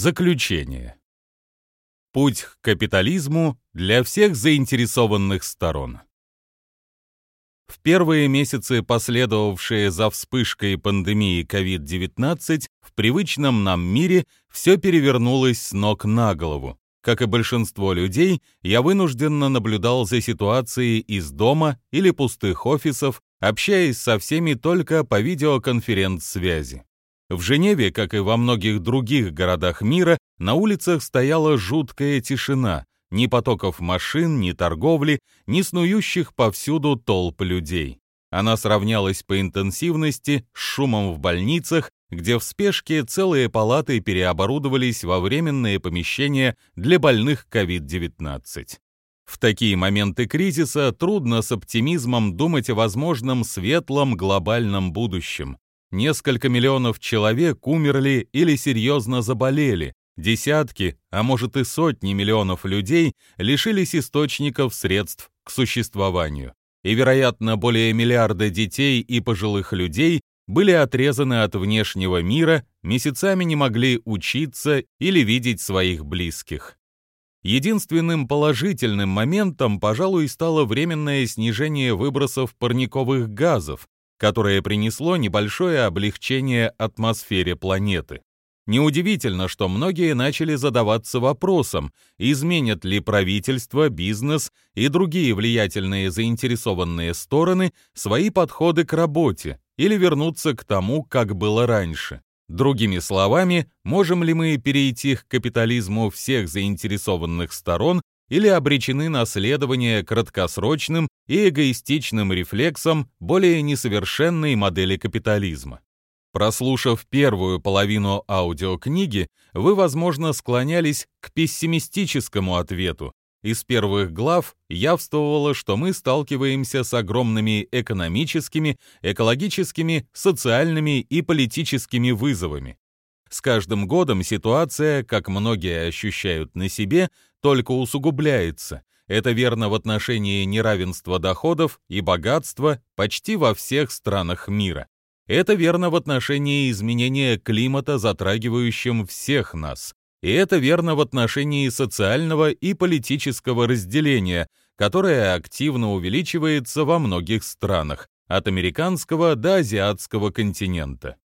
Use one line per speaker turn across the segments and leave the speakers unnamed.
Заключение. Путь к капитализму для всех заинтересованных сторон. В первые месяцы, последовавшие за вспышкой пандемии COVID-19, в привычном нам мире все перевернулось с ног на голову. Как и большинство людей, я вынужденно наблюдал за ситуацией из дома или пустых офисов, общаясь со всеми только по видеоконференц-связи. В Женеве, как и во многих других городах мира, на улицах стояла жуткая тишина, ни потоков машин, ни торговли, ни снующих повсюду толп людей. Она сравнялась по интенсивности с шумом в больницах, где в спешке целые палаты переоборудовались во временные помещения для больных COVID-19. В такие моменты кризиса трудно с оптимизмом думать о возможном светлом глобальном будущем. Несколько миллионов человек умерли или серьезно заболели, Десятки, а может и сотни миллионов людей лишились источников средств к существованию. И, вероятно, более миллиарда детей и пожилых людей были отрезаны от внешнего мира, месяцами не могли учиться или видеть своих близких. Единственным положительным моментом, пожалуй, стало временное снижение выбросов парниковых газов, которое принесло небольшое облегчение атмосфере планеты. Неудивительно, что многие начали задаваться вопросом, изменят ли правительство, бизнес и другие влиятельные заинтересованные стороны свои подходы к работе или вернуться к тому, как было раньше. Другими словами, можем ли мы перейти к капитализму всех заинтересованных сторон или обречены на следование краткосрочным и эгоистичным рефлексам более несовершенной модели капитализма. Прослушав первую половину аудиокниги, вы, возможно, склонялись к пессимистическому ответу. Из первых глав явствовало, что мы сталкиваемся с огромными экономическими, экологическими, социальными и политическими вызовами. С каждым годом ситуация, как многие ощущают на себе, только усугубляется. Это верно в отношении неравенства доходов и богатства почти во всех странах мира. Это верно в отношении изменения климата, затрагивающим всех нас. И это верно в отношении социального и политического разделения, которое активно увеличивается во многих странах, от американского до азиатского континента.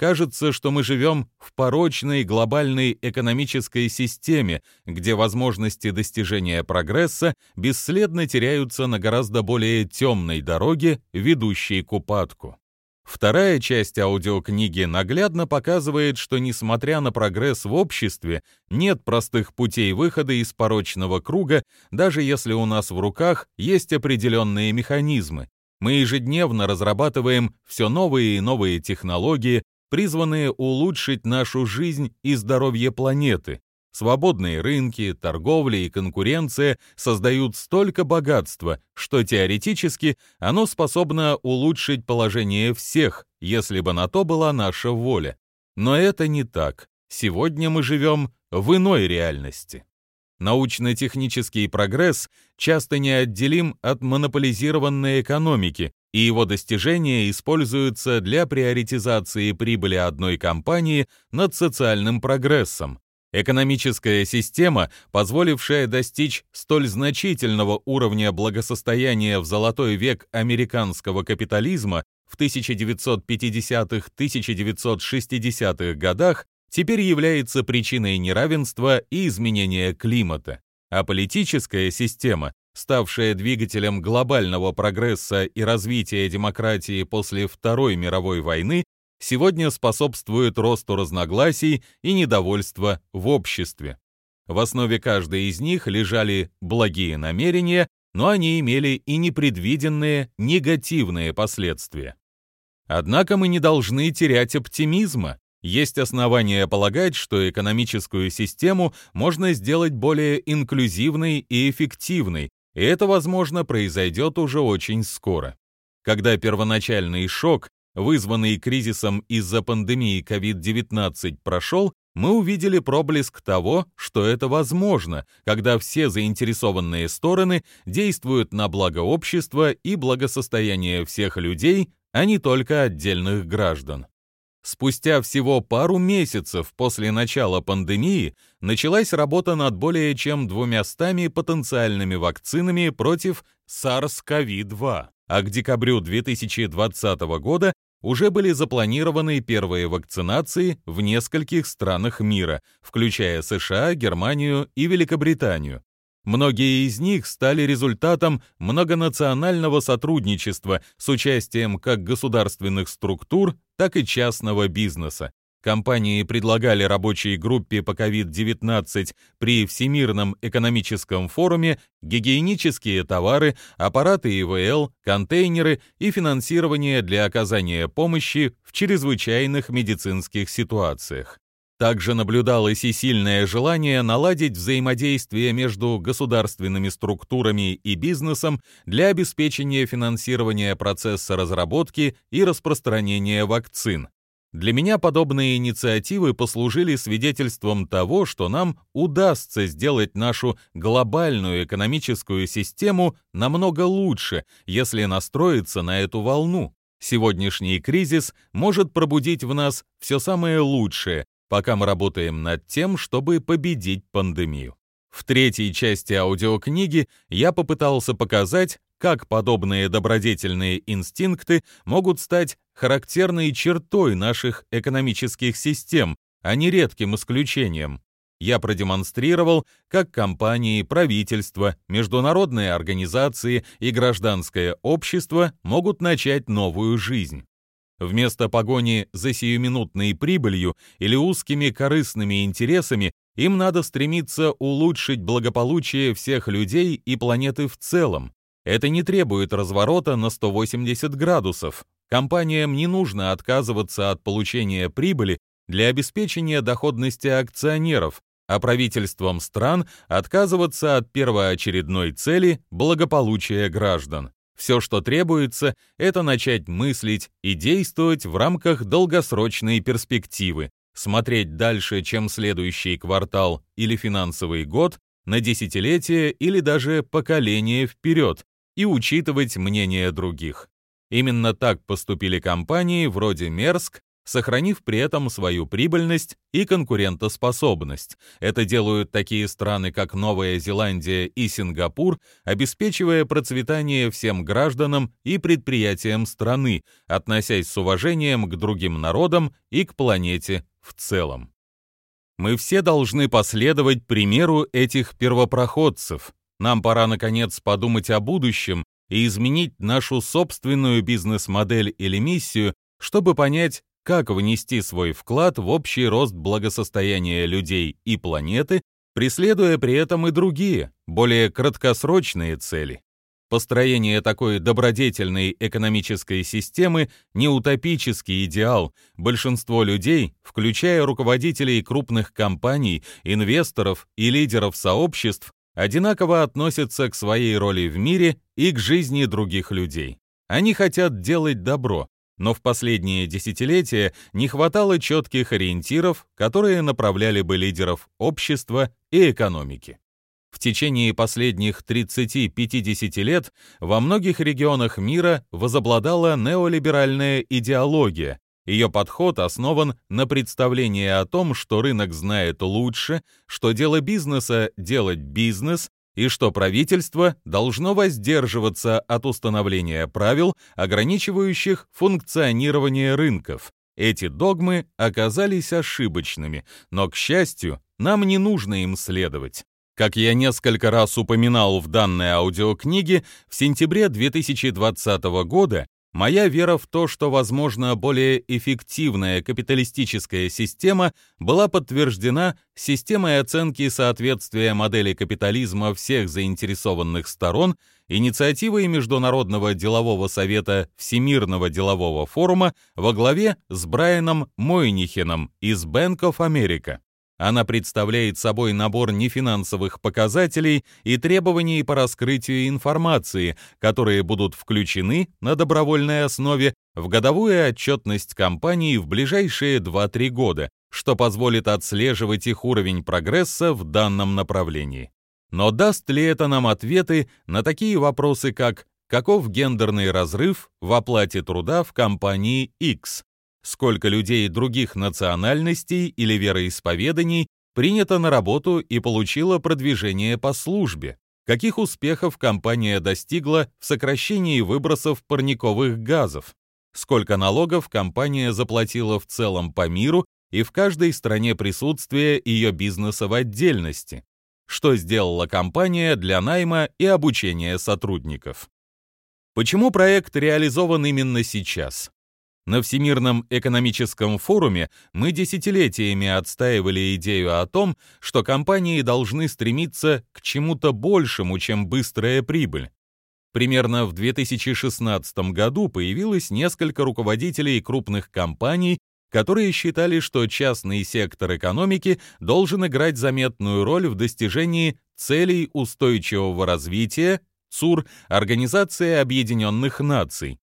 Кажется, что мы живем в порочной глобальной экономической системе, где возможности достижения прогресса бесследно теряются на гораздо более темной дороге, ведущей к упадку. Вторая часть аудиокниги наглядно показывает, что несмотря на прогресс в обществе, нет простых путей выхода из порочного круга, даже если у нас в руках есть определенные механизмы. Мы ежедневно разрабатываем все новые и новые технологии, призванные улучшить нашу жизнь и здоровье планеты. Свободные рынки, торговля и конкуренция создают столько богатства, что теоретически оно способно улучшить положение всех, если бы на то была наша воля. Но это не так. Сегодня мы живем в иной реальности. Научно-технический прогресс часто неотделим от монополизированной экономики, и его достижения используются для приоритизации прибыли одной компании над социальным прогрессом. Экономическая система, позволившая достичь столь значительного уровня благосостояния в золотой век американского капитализма в 1950-1960-х годах, теперь является причиной неравенства и изменения климата. А политическая система, ставшая двигателем глобального прогресса и развития демократии после Второй мировой войны, сегодня способствует росту разногласий и недовольства в обществе. В основе каждой из них лежали благие намерения, но они имели и непредвиденные негативные последствия. Однако мы не должны терять оптимизма. Есть основания полагать, что экономическую систему можно сделать более инклюзивной и эффективной, и это, возможно, произойдет уже очень скоро. Когда первоначальный шок вызванный кризисом из-за пандемии COVID-19, прошел, мы увидели проблеск того, что это возможно, когда все заинтересованные стороны действуют на благо общества и благосостояние всех людей, а не только отдельных граждан. Спустя всего пару месяцев после начала пандемии началась работа над более чем двумястами потенциальными вакцинами против SARS-CoV-2, а к декабрю 2020 года уже были запланированы первые вакцинации в нескольких странах мира, включая США, Германию и Великобританию. Многие из них стали результатом многонационального сотрудничества с участием как государственных структур, так и частного бизнеса. Компании предлагали рабочей группе по COVID-19 при Всемирном экономическом форуме гигиенические товары, аппараты ИВЛ, контейнеры и финансирование для оказания помощи в чрезвычайных медицинских ситуациях. Также наблюдалось и сильное желание наладить взаимодействие между государственными структурами и бизнесом для обеспечения финансирования процесса разработки и распространения вакцин. Для меня подобные инициативы послужили свидетельством того, что нам удастся сделать нашу глобальную экономическую систему намного лучше, если настроиться на эту волну. Сегодняшний кризис может пробудить в нас все самое лучшее, пока мы работаем над тем, чтобы победить пандемию. В третьей части аудиокниги я попытался показать, как подобные добродетельные инстинкты могут стать характерной чертой наших экономических систем, а не редким исключением. Я продемонстрировал, как компании, правительства, международные организации и гражданское общество могут начать новую жизнь. Вместо погони за сиюминутной прибылью или узкими корыстными интересами им надо стремиться улучшить благополучие всех людей и планеты в целом. Это не требует разворота на 180 градусов. Компаниям не нужно отказываться от получения прибыли для обеспечения доходности акционеров, а правительствам стран отказываться от первоочередной цели благополучия граждан. Все, что требуется, это начать мыслить и действовать в рамках долгосрочной перспективы, смотреть дальше, чем следующий квартал или финансовый год, на десятилетие или даже поколение вперед, и учитывать мнение других. Именно так поступили компании вроде Мерск, сохранив при этом свою прибыльность и конкурентоспособность. Это делают такие страны, как Новая Зеландия и Сингапур, обеспечивая процветание всем гражданам и предприятиям страны, относясь с уважением к другим народам и к планете в целом. Мы все должны последовать примеру этих первопроходцев. Нам пора, наконец, подумать о будущем и изменить нашу собственную бизнес-модель или миссию, чтобы понять, как внести свой вклад в общий рост благосостояния людей и планеты, преследуя при этом и другие, более краткосрочные цели. Построение такой добродетельной экономической системы – не утопический идеал. Большинство людей, включая руководителей крупных компаний, инвесторов и лидеров сообществ, одинаково относятся к своей роли в мире и к жизни других людей. Они хотят делать добро, но в последние десятилетия не хватало четких ориентиров, которые направляли бы лидеров общества и экономики. В течение последних 30-50 лет во многих регионах мира возобладала неолиберальная идеология. Ее подход основан на представлении о том, что рынок знает лучше, что дело бизнеса – делать бизнес, и что правительство должно воздерживаться от установления правил, ограничивающих функционирование рынков. Эти догмы оказались ошибочными, но, к счастью, нам не нужно им следовать. Как я несколько раз упоминал в данной аудиокниге, в сентябре 2020 года Моя вера в то, что возможно более эффективная капиталистическая система, была подтверждена системой оценки соответствия модели капитализма всех заинтересованных сторон инициативой Международного делового совета Всемирного делового форума во главе с Брайаном Мойнихеном из Bank of America. Она представляет собой набор нефинансовых показателей и требований по раскрытию информации, которые будут включены на добровольной основе в годовую отчетность компании в ближайшие 2-3 года, что позволит отслеживать их уровень прогресса в данном направлении. Но даст ли это нам ответы на такие вопросы, как каков гендерный разрыв в оплате труда в компании X, сколько людей других национальностей или вероисповеданий принято на работу и получило продвижение по службе, каких успехов компания достигла в сокращении выбросов парниковых газов, сколько налогов компания заплатила в целом по миру и в каждой стране присутствие ее бизнеса в отдельности, что сделала компания для найма и обучения сотрудников. Почему проект реализован именно сейчас? На Всемирном экономическом форуме мы десятилетиями отстаивали идею о том, что компании должны стремиться к чему-то большему, чем быстрая прибыль. Примерно в 2016 году появилось несколько руководителей крупных компаний, которые считали, что частный сектор экономики должен играть заметную роль в достижении целей устойчивого развития ЦУР Организации Объединенных Наций.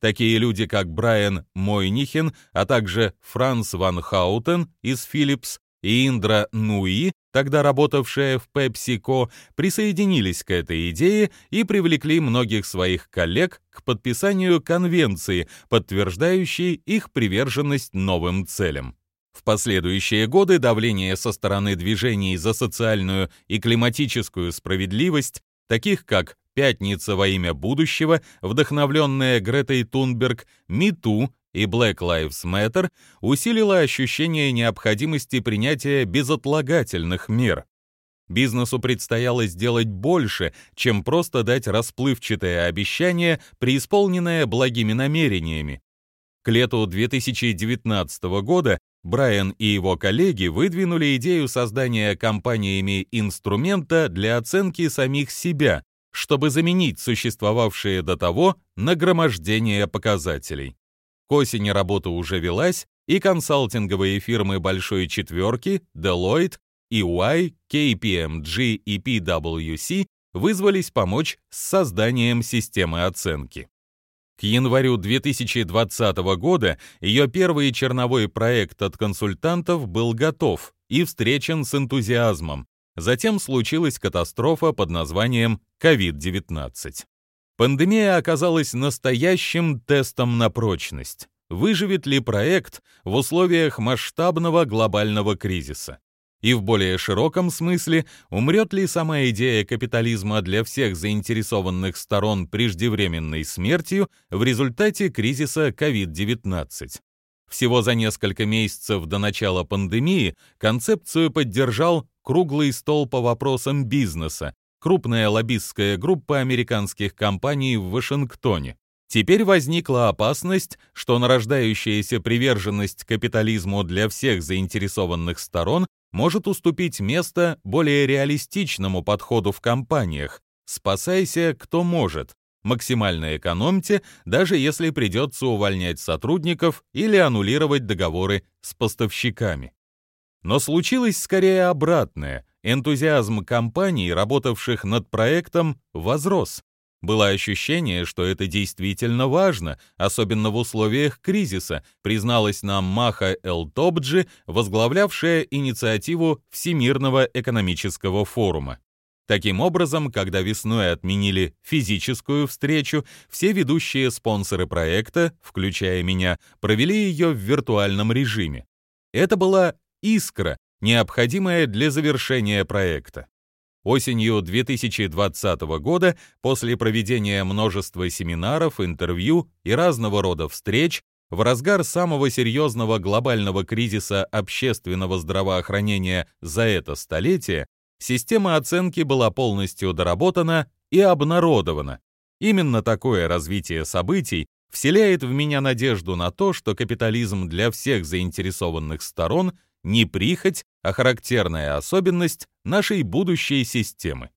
Такие люди, как Брайан Мойнихен, а также Франц Ван Хаутен из Philips и Индра Нуи, тогда работавшая в PepsiCo, присоединились к этой идее и привлекли многих своих коллег к подписанию конвенции, подтверждающей их приверженность новым целям. В последующие годы давление со стороны движений за социальную и климатическую справедливость, таких как «Пятница во имя будущего», вдохновленная Гретой Тунберг, «Миту» и Black Lives Matter усилило ощущение необходимости принятия безотлагательных мер. Бизнесу предстояло сделать больше, чем просто дать расплывчатое обещание, преисполненное благими намерениями. К лету 2019 года Брайан и его коллеги выдвинули идею создания компаниями инструмента для оценки самих себя, чтобы заменить существовавшее до того нагромождение показателей. К осени работа уже велась, и консалтинговые фирмы «Большой четверки» Deloitte, EY, KPMG и PwC вызвались помочь с созданием системы оценки. К январю 2020 года ее первый черновой проект от консультантов был готов и встречен с энтузиазмом. Затем случилась катастрофа под названием COVID-19. Пандемия оказалась настоящим тестом на прочность. Выживет ли проект в условиях масштабного глобального кризиса? И в более широком смысле, умрет ли сама идея капитализма для всех заинтересованных сторон преждевременной смертью в результате кризиса COVID-19? Всего за несколько месяцев до начала пандемии концепцию поддержал круглый стол по вопросам бизнеса, крупная лоббистская группа американских компаний в Вашингтоне. Теперь возникла опасность, что нарождающаяся приверженность капитализму для всех заинтересованных сторон может уступить место более реалистичному подходу в компаниях «спасайся, кто может», максимально экономьте, даже если придется увольнять сотрудников или аннулировать договоры с поставщиками. Но случилось скорее обратное. Энтузиазм компаний, работавших над проектом, возрос. Было ощущение, что это действительно важно, особенно в условиях кризиса, призналась нам Маха Элтобджи, возглавлявшая инициативу Всемирного экономического форума. Таким образом, когда весной отменили физическую встречу, все ведущие спонсоры проекта, включая меня, провели ее в виртуальном режиме. Это была искра, необходимая для завершения проекта. Осенью 2020 года, после проведения множества семинаров, интервью и разного рода встреч, в разгар самого серьезного глобального кризиса общественного здравоохранения за это столетие, система оценки была полностью доработана и обнародована. Именно такое развитие событий вселяет в меня надежду на то, что капитализм для всех заинтересованных сторон не прихоть, а характерная особенность нашей будущей системы.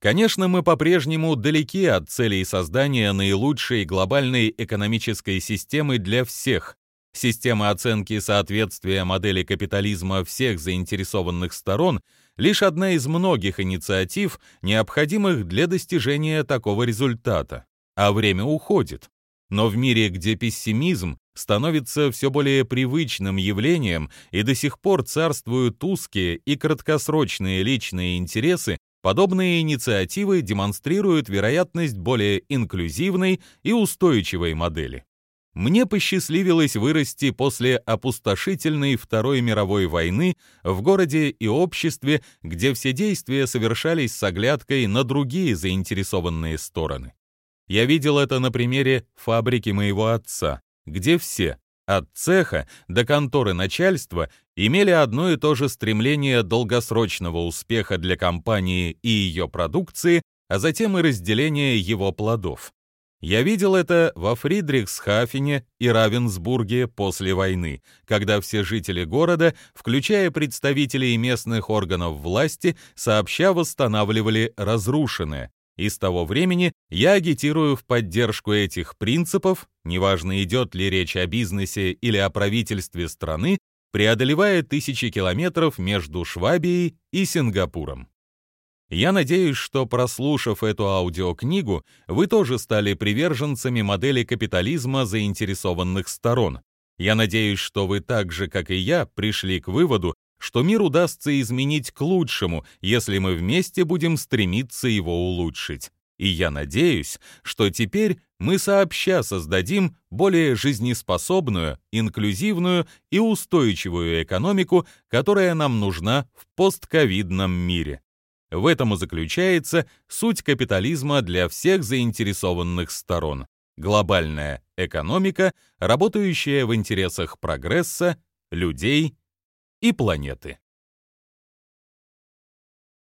Конечно, мы по-прежнему далеки от целей создания наилучшей глобальной экономической системы для всех. Система оценки соответствия модели капитализма всех заинтересованных сторон лишь одна из многих инициатив, необходимых для достижения такого результата. А время уходит. Но в мире, где пессимизм становится все более привычным явлением и до сих пор царствуют узкие и краткосрочные личные интересы, подобные инициативы демонстрируют вероятность более инклюзивной и устойчивой модели. мне посчастливилось вырасти после опустошительной Второй мировой войны в городе и обществе, где все действия совершались с оглядкой на другие заинтересованные стороны. Я видел это на примере фабрики моего отца, где все, от цеха до конторы начальства, имели одно и то же стремление долгосрочного успеха для компании и ее продукции, а затем и разделения его плодов. Я видел это во Фридрихсхафене и Равенсбурге после войны, когда все жители города, включая представителей местных органов власти, сообща восстанавливали разрушенное. И с того времени я агитирую в поддержку этих принципов, неважно идет ли речь о бизнесе или о правительстве страны, преодолевая тысячи километров между Швабией и Сингапуром. Я надеюсь, что, прослушав эту аудиокнигу, вы тоже стали приверженцами модели капитализма заинтересованных сторон. Я надеюсь, что вы так же, как и я, пришли к выводу, что мир удастся изменить к лучшему, если мы вместе будем стремиться его улучшить. И я надеюсь, что теперь мы сообща создадим более жизнеспособную, инклюзивную и устойчивую экономику, которая нам нужна в постковидном мире. В этом и заключается суть капитализма для всех заинтересованных сторон. Глобальная экономика, работающая в интересах прогресса, людей и планеты.